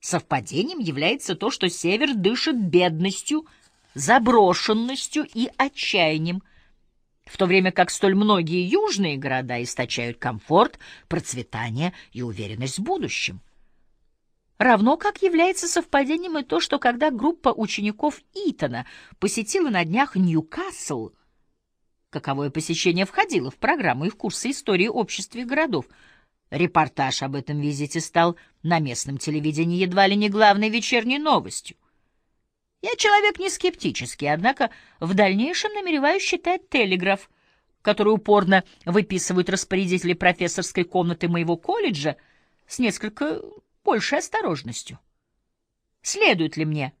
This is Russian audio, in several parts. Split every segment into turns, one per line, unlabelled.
Совпадением является то, что север дышит бедностью, заброшенностью и отчаянием, в то время как столь многие южные города источают комфорт, процветание и уверенность в будущем. Равно как является совпадением и то, что когда группа учеников Итона посетила на днях Ньюкасл, каковое посещение входило в программу их курса истории обществ и городов, репортаж об этом визите стал на местном телевидении едва ли не главной вечерней новостью. Я человек не скептический, однако в дальнейшем намереваюсь считать телеграф, который упорно выписывают распорядители профессорской комнаты моего колледжа, с несколько большей осторожностью. Следует ли мне,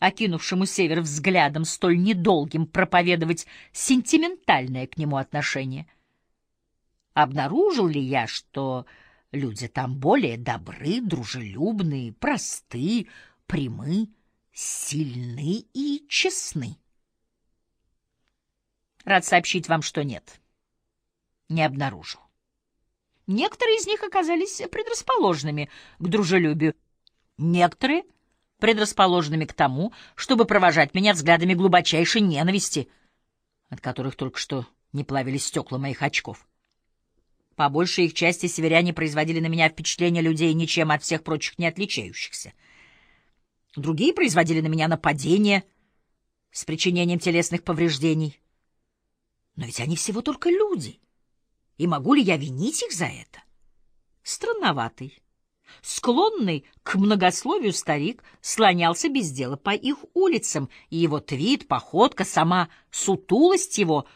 окинувшему север взглядом столь недолгим, проповедовать сентиментальное к нему отношение? Обнаружил ли я, что люди там более добры, дружелюбны, просты, прямы, сильны и честны? Рад сообщить вам, что нет. Не обнаружил. Некоторые из них оказались предрасположенными к дружелюбию, некоторые — предрасположенными к тому, чтобы провожать меня взглядами глубочайшей ненависти, от которых только что не плавились стекла моих очков. По большей их части северяне производили на меня впечатление людей, ничем от всех прочих не отличающихся. Другие производили на меня нападения с причинением телесных повреждений. Но ведь они всего только люди — и могу ли я винить их за это? Странноватый, склонный к многословию старик слонялся без дела по их улицам, и его твит, походка, сама сутулость его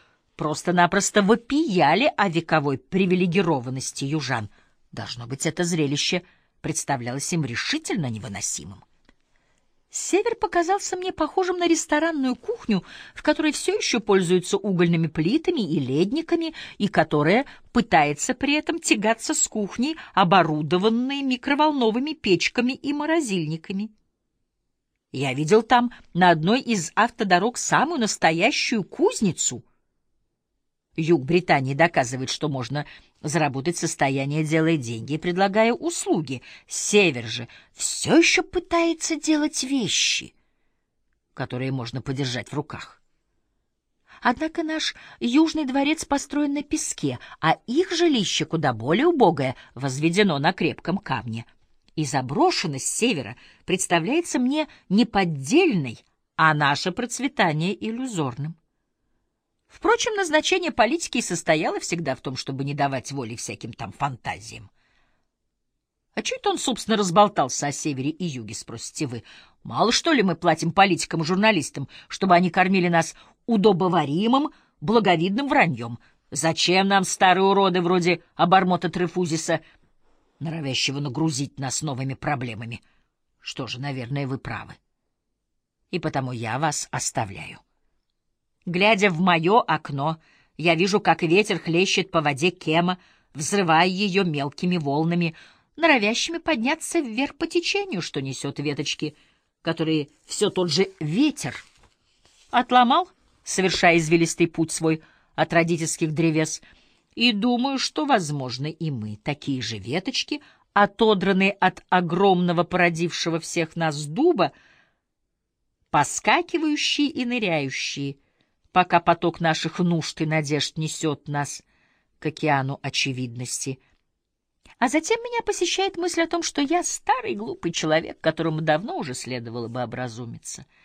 просто-напросто вопияли о вековой привилегированности южан. Должно быть, это зрелище представлялось им решительно невыносимым. Север показался мне похожим на ресторанную кухню, в которой все еще пользуются угольными плитами и ледниками, и которая пытается при этом тягаться с кухней, оборудованной микроволновыми печками и морозильниками. Я видел там на одной из автодорог самую настоящую кузницу. Юг Британии доказывает, что можно Заработать состояние, делая деньги и предлагая услуги. Север же все еще пытается делать вещи, которые можно подержать в руках. Однако наш южный дворец построен на песке, а их жилище куда более убогое, возведено на крепком камне. И заброшенность севера представляется мне не поддельной, а наше процветание иллюзорным. Впрочем, назначение политики и состояло всегда в том, чтобы не давать воли всяким там фантазиям. А это он, собственно, разболтался о севере и юге, спросите вы? Мало что ли мы платим политикам и журналистам, чтобы они кормили нас удобоваримым, благовидным враньем? Зачем нам старые уроды вроде обормота Трефузиса, норовящего нагрузить нас новыми проблемами? Что же, наверное, вы правы. И потому я вас оставляю. Глядя в мое окно, я вижу, как ветер хлещет по воде Кема, взрывая ее мелкими волнами, норовящими подняться вверх по течению, что несет веточки, которые все тот же ветер отломал, совершая извилистый путь свой от родительских древес, и думаю, что, возможно, и мы, такие же веточки, отодранные от огромного породившего всех нас дуба, поскакивающие и ныряющие — пока поток наших нужд и надежд несет нас к океану очевидности. А затем меня посещает мысль о том, что я старый глупый человек, которому давно уже следовало бы образумиться —